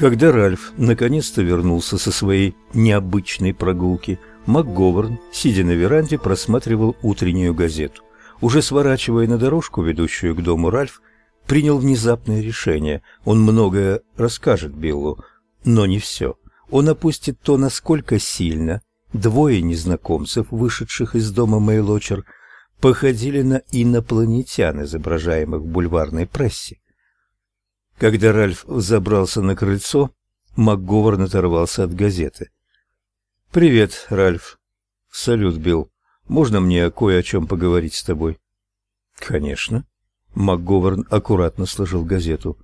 Когда Ральф наконец-то вернулся со своей необычной прогулки, МакГоверн, сидя на веранде, просматривал утреннюю газету. Уже сворачивая на дорожку, ведущую к дому, Ральф принял внезапное решение. Он многое расскажет Биллу, но не все. Он опустит то, насколько сильно двое незнакомцев, вышедших из дома Мейлочер, походили на инопланетян, изображаемых в бульварной прессе. Когда Ральф забрался на крыльцо, МакГоварн оторвался от газеты. «Привет, Ральф». «Салют, Билл. Можно мне кое о чем поговорить с тобой?» «Конечно». МакГоварн аккуратно сложил газету.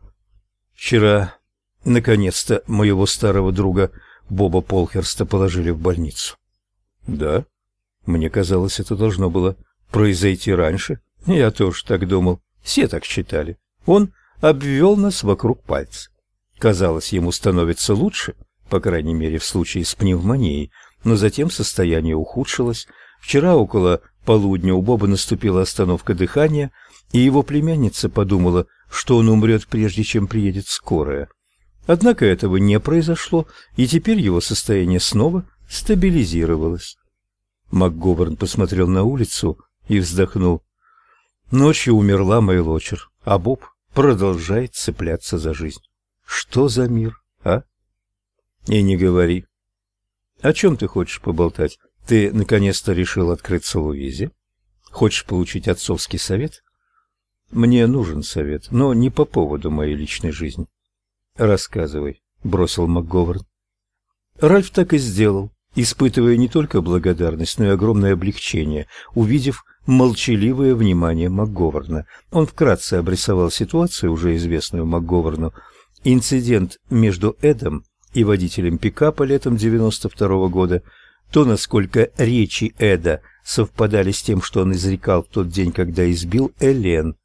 «Вчера, наконец-то, моего старого друга Боба Полхерста положили в больницу». «Да? Мне казалось, это должно было произойти раньше. Я тоже так думал. Все так считали. Он обвел нас вокруг пальца. Казалось, ему становится лучше, по крайней мере, в случае с пневмонией, но затем состояние ухудшилось. Вчера около полудня у Боба наступила остановка дыхания, и его племянница подумала, что он умрет, прежде чем приедет скорая. Однако этого не произошло, и теперь его состояние снова стабилизировалось. МакГоверн посмотрел на улицу и вздохнул. Ночью умерла Мэйлочер, а Боб продолжает цепляться за жизнь. Что за мир, а? И не говори. О чем ты хочешь поболтать? Ты наконец-то решил открыться Луизе? Хочешь получить отцовский совет? Мне нужен совет, но не по поводу моей личной жизни. Рассказывай, бросил МакГоверн. Ральф так и сделал, испытывая не только благодарность, но и огромное облегчение, увидев молчаливое внимание МакГоверна. Он вкратце обрисовал ситуацию, уже известную МакГоверну, инцидент между Эдом и водителем пикапа летом 92 -го года, то, насколько речи Эда совпадали с тем, что он изрекал в тот день, когда избил Элен.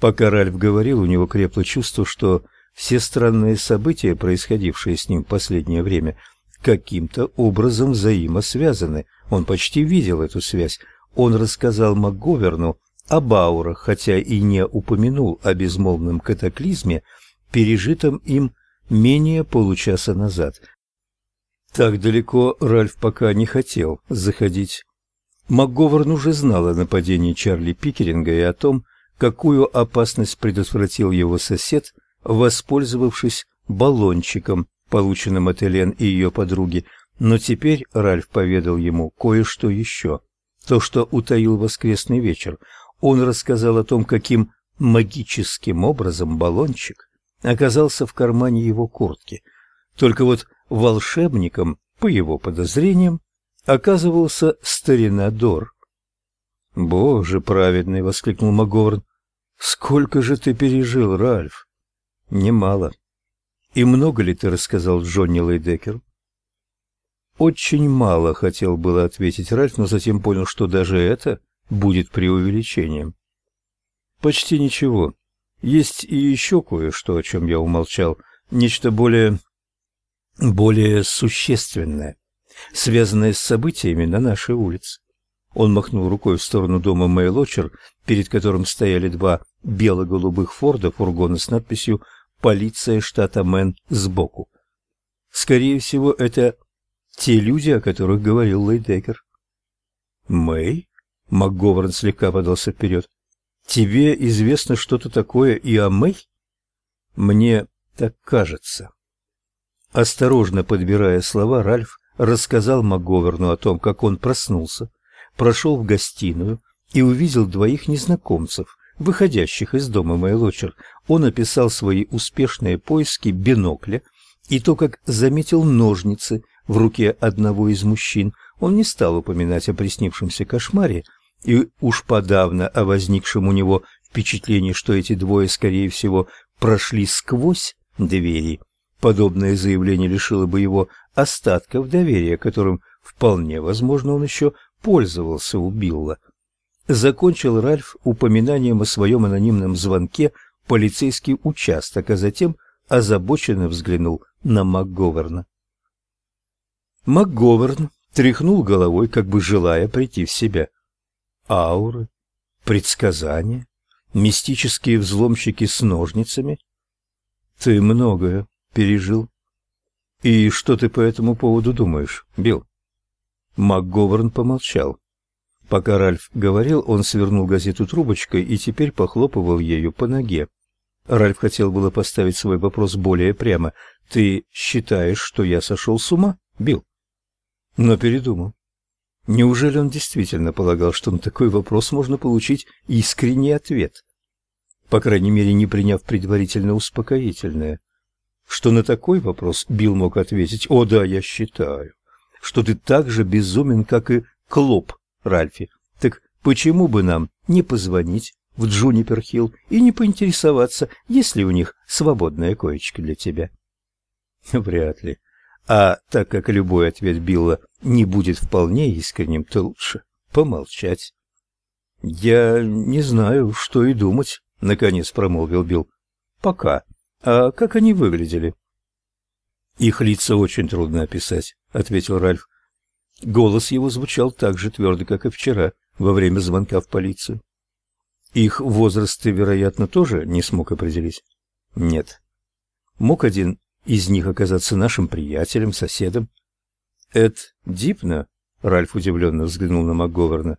Пока Ральф говорил, у него крепло чувство, что все странные события, происходившие с ним в последнее время, каким-то образом взаимосвязаны. Он почти видел эту связь, он рассказал МакГоверну об аурах, хотя и не упомянул о безмолвном катаклизме, пережитом им менее получаса назад. Так далеко Ральф пока не хотел заходить. МакГоверн уже знал о нападении Чарли Пикеринга и о том, какую опасность предотвратил его сосед, воспользовавшись баллончиком, полученным от Элен и ее подруги, но теперь Ральф поведал ему кое-что еще то, что утаил воскресный вечер. Он рассказал о том, каким магическим образом баллончик оказался в кармане его куртки. Только вот волшебником, по его подозрениям, оказывался старина Дор. «Боже праведный!» — воскликнул Магорн. «Сколько же ты пережил, Ральф?» «Немало. И много ли ты рассказал Джонни Лейдекеру?» Очень мало хотел было ответить Ральф, но затем понял, что даже это будет преувеличением. Почти ничего. Есть и еще кое-что, о чем я умолчал, нечто более более существенное, связанное с событиями на нашей улице. Он махнул рукой в сторону дома Мэйлочер, перед которым стояли два бело-голубых Форда фургона с надписью «Полиция штата Мэн» сбоку. Скорее всего, это те люди, о которых говорил Лейдекер. Мэй? МакГоверн слегка подался вперед. Тебе известно что-то такое и о Мэй? Мне так кажется. Осторожно подбирая слова, Ральф рассказал МакГоверну о том, как он проснулся, прошел в гостиную и увидел двоих незнакомцев, выходящих из дома Мэйлочер. Он описал свои успешные поиски бинокля и то, как заметил ножницы, в руке одного из мужчин, он не стал упоминать о приснившемся кошмаре и уж подавно о возникшем у него впечатлении, что эти двое, скорее всего, прошли сквозь двери. Подобное заявление лишило бы его остатков доверия, которым вполне возможно он еще пользовался у Билла. Закончил Ральф упоминанием о своем анонимном звонке полицейский участок, а затем озабоченно взглянул на МакГоверна. МакГоверн тряхнул головой, как бы желая прийти в себя. Ауры, предсказания, мистические взломщики с ножницами. Ты многое пережил. И что ты по этому поводу думаешь, Билл? МакГоверн помолчал. Пока Ральф говорил, он свернул газету трубочкой и теперь похлопывал ею по ноге. Ральф хотел было поставить свой вопрос более прямо. «Ты считаешь, что я сошел с ума, Билл?» Но передумал. Неужели он действительно полагал, что на такой вопрос можно получить искренний ответ? По крайней мере, не приняв предварительно успокоительное. Что на такой вопрос Билл мог ответить «О да, я считаю, что ты так же безумен, как и Клоп, Ральфи. Так почему бы нам не позвонить в Джунипер-Хилл и не поинтересоваться, есть ли у них свободная коечка для тебя?» Вряд ли. А так как любой ответ Билла не будет вполне искренним, то лучше помолчать. «Я не знаю, что и думать», — наконец промолвил Билл. «Пока. А как они выглядели?» «Их лица очень трудно описать», — ответил Ральф. Голос его звучал так же твердо, как и вчера, во время звонка в полицию. «Их возраст ты, вероятно, тоже не смог определить?» «Нет». Мог один из них оказаться нашим приятелем, соседом. Эд Дипна? Ральф удивленно взглянул на МакГоверна.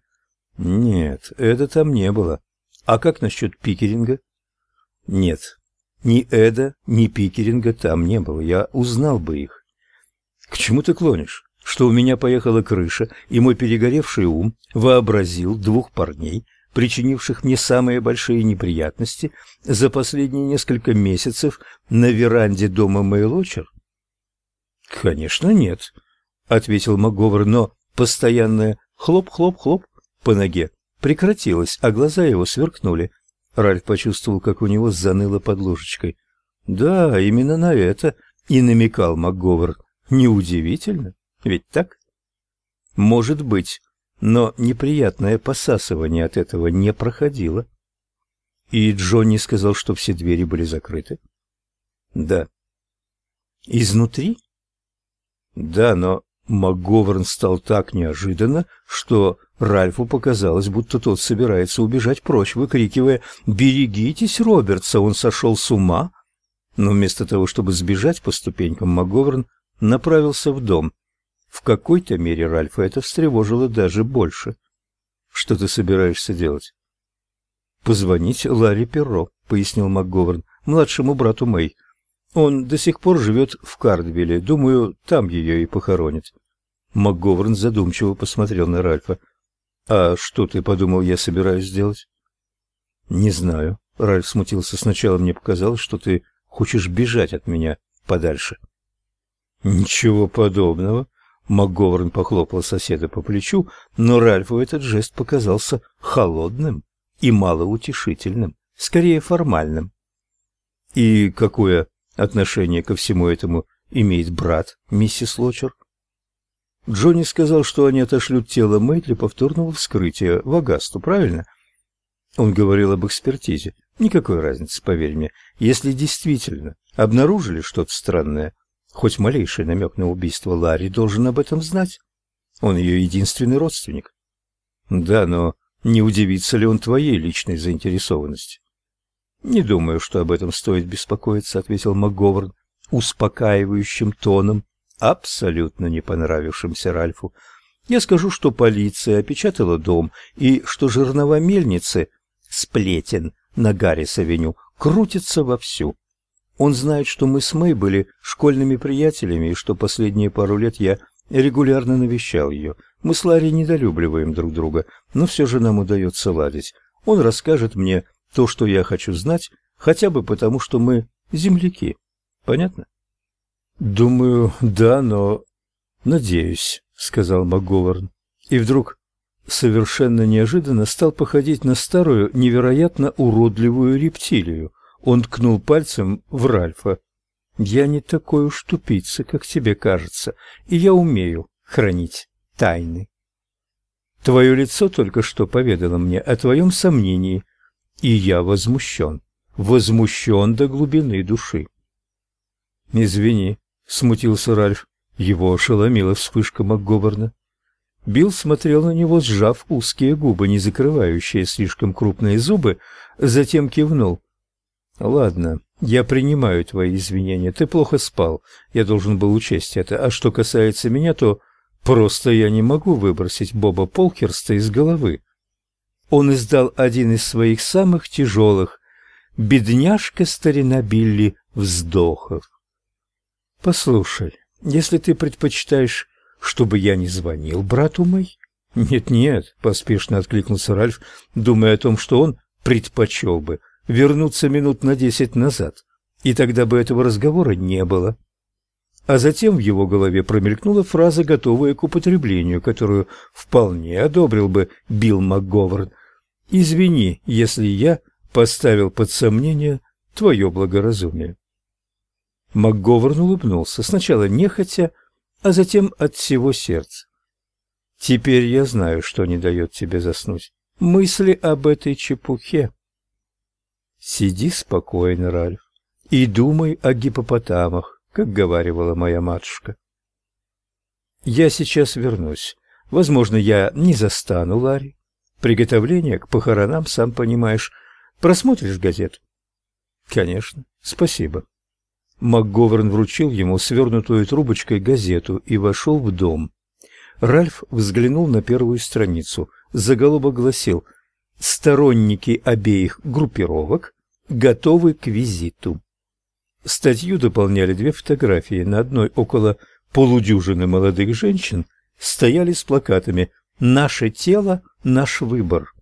Нет, Эда там не было. А как насчет Пикеринга? Нет, ни Эда, ни Пикеринга там не было. Я узнал бы их. К чему ты клонишь? Что у меня поехала крыша, и мой перегоревший ум вообразил двух парней, причинивших мне самые большие неприятности за последние несколько месяцев на веранде дома Мэй Лочер? Конечно, нет, ответил МакГоверн, но постоянное хлоп-хлоп-хлоп по ноге прекратилось, а глаза его сверкнули. Ральф почувствовал, как у него заныло под ложечкой. Да, именно на это и намекал МакГоверн. Неудивительно, ведь так? Может быть, но неприятное посасывание от этого не проходило. И Джонни сказал, что все двери были закрыты. Да. Изнутри? Да, но МакГоверн стал так неожиданно, что Ральфу показалось, будто тот собирается убежать прочь, выкрикивая «Берегитесь, Робертса, он сошел с ума!» Но вместо того, чтобы сбежать по ступенькам, МакГоверн направился в дом. В какой-то мере Ральфа это встревожило даже больше. «Что ты собираешься делать?» «Позвонить Ларри Перро», — пояснил МакГоверн, младшему брату Мэй. «Он до сих пор живет в Кардвилле. Думаю, там ее и похоронят». МакГоверн задумчиво посмотрел на Ральфа. «А что ты подумал, я собираюсь сделать?» «Не знаю». Ральф смутился. «Сначала мне показалось, что ты хочешь бежать от меня подальше». «Ничего подобного», МакГоверн похлопал соседа по плечу, но Ральфу этот жест показался холодным и малоутешительным, скорее формальным. И какое отношение ко всему этому имеет брат миссис Лочер? Джонни сказал, что они отошлют тело Мэй для повторного вскрытия в Агасту, правильно? Он говорил об экспертизе. Никакой разницы, поверь мне. Если действительно обнаружили что-то странное, Хоть малейший намек на убийство Ларри должен об этом знать. Он ее единственный родственник. Да, но не удивится ли он твоей личной заинтересованности? Не думаю, что об этом стоит беспокоиться, ответил МакГоверн успокаивающим тоном, абсолютно не понравившимся Ральфу. Я скажу, что полиция опечатала дом и что жернова мельницы сплетен на Гаррис-авеню крутится вовсю. Он знает, что мы с Мэй были школьными приятелями и что последние пару лет я регулярно навещал ее. Мы с Ларри недолюбливаем друг друга, но все же нам удается ладить. Он расскажет мне то, что я хочу знать, хотя бы потому, что мы земляки. Понятно? Думаю, да, но надеюсь, сказал МакГоверн. И вдруг совершенно неожиданно стал походить на старую, невероятно уродливую рептилию. Он ткнул пальцем в Ральфа. «Я не такой уж тупица, как тебе кажется, и я умею хранить тайны. Твое лицо только что поведало мне о твоем сомнении, и я возмущен, возмущен до глубины души». «Извини», — смутился Ральф. Его ошеломила вспышка МакГоверна. Билл смотрел на него, сжав узкие губы, не закрывающие слишком крупные зубы, затем кивнул. Ладно, я принимаю твои извинения. Ты плохо спал. Я должен был учесть это. А что касается меня, то просто я не могу выбросить Боба Полкерста из головы. Он издал один из своих самых тяжелых «Бедняжка старина Билли» вздохов. Послушай, если ты предпочитаешь, чтобы я не звонил брату мой? Нет-нет, поспешно откликнулся Ральф, думая о том, что он предпочел бы вернуться минут на десять назад, и тогда бы этого разговора не было. А затем в его голове промелькнула фраза, готовая к употреблению, которую вполне одобрил бы Билл МакГоверн. «Извини, если я поставил под сомнение твое благоразумие». МакГоверн улыбнулся, сначала нехотя, а затем от всего сердца. «Теперь я знаю, что не дает тебе заснуть. Мысли об этой чепухе». Сиди спокойно, Ральф, и думай о гипопотамах, как говаривала моя матушка. Я сейчас вернусь. Возможно, я не застану Ларри. Приготовление к похоронам, сам понимаешь. Просмотришь газету? Конечно. Спасибо. МакГоверн вручил ему свернутую трубочкой газету и вошел в дом. Ральф взглянул на первую страницу. Заголовок гласил Сторонники обеих группировок готовы к визиту. Статью дополняли две фотографии. На одной около полудюжины молодых женщин стояли с плакатами «Наше тело – наш выбор»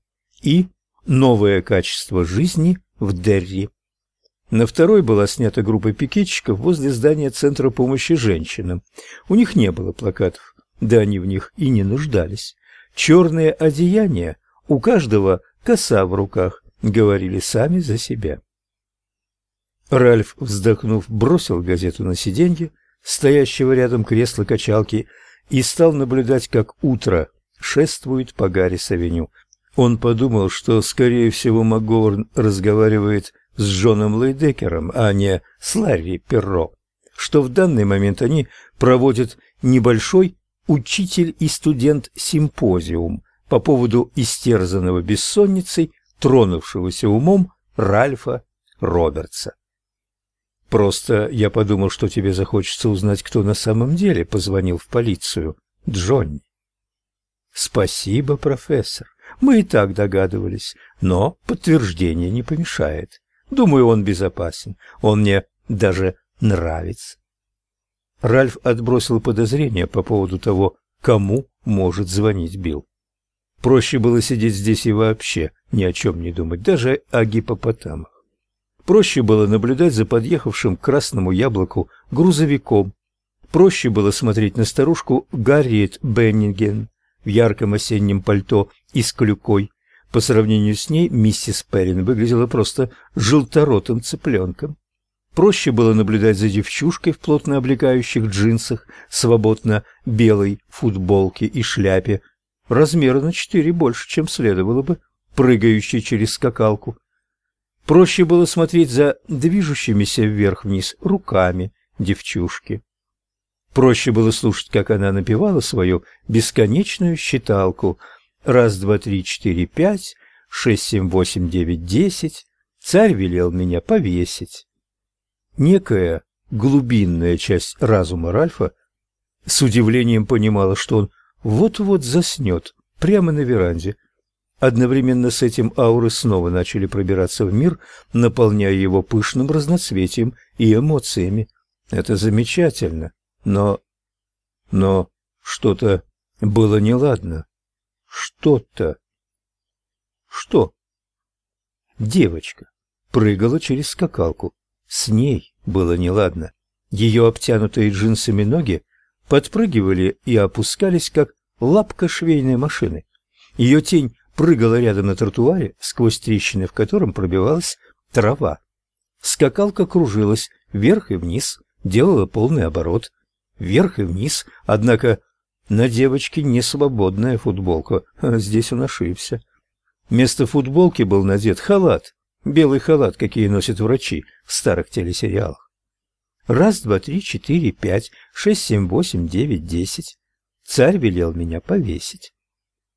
и «Новое качество жизни в Дерри». На второй была снята группа пикетчиков возле здания Центра помощи женщинам. У них не было плакатов, да они в них и не нуждались. Черные одеяния у каждого коса в руках, говорили сами за себя. Ральф, вздохнув, бросил газету на сиденье, стоящего рядом кресла-качалки, и стал наблюдать, как утро шествует по Гаррис-авеню. Он подумал, что, скорее всего, МакГоверн разговаривает с Джоном Лейдекером, а не с Ларри Перро, что в данный момент они проводят небольшой учитель и студент симпозиум, по поводу истерзанного бессонницей, тронувшегося умом Ральфа Робертса. Просто я подумал, что тебе захочется узнать, кто на самом деле позвонил в полицию. Джонни. Спасибо, профессор. Мы и так догадывались, но подтверждение не помешает. Думаю, он безопасен. Он мне даже нравится. Ральф отбросил подозрения по поводу того, кому может звонить Билл. Проще было сидеть здесь и вообще ни о чем не думать, даже о гипопотамах. Проще было наблюдать за подъехавшим к красному яблоку грузовиком. Проще было смотреть на старушку Гарриет Бенниген в ярком осеннем пальто и с клюкой. По сравнению с ней миссис Перрин выглядела просто желторотым цыпленком. Проще было наблюдать за девчушкой в плотно облегающих джинсах, свободно белой футболке и шляпе, размера на четыре больше, чем следовало бы, прыгающей через скакалку. Проще было смотреть за движущимися вверх-вниз руками девчушки. Проще было слушать, как она напевала свою бесконечную считалку. Раз, два, три, четыре, пять, шесть, семь, восемь, девять, десять. Царь велел меня повесить. Некая глубинная часть разума Ральфа с удивлением понимала, что он вот-вот заснет прямо на веранде. Одновременно с этим ауры снова начали пробираться в мир, наполняя его пышным разноцветием и эмоциями. Это замечательно, но... но что-то было неладно. Что-то... Что? Девочка прыгала через скакалку. С ней было неладно. Ее обтянутые джинсами ноги подпрыгивали и опускались, как лапка швейной машины. Ее тень прыгала рядом на тротуаре, сквозь трещины, в котором пробивалась трава. Скакалка кружилась вверх и вниз, делала полный оборот, вверх и вниз, однако на девочке не свободная футболка, здесь он ошибся. Вместо футболки был надет халат, белый халат, какие носят врачи в старых телесериалах. Раз, два, три, четыре, пять, шесть, семь, восемь, девять, десять. Царь велел меня повесить.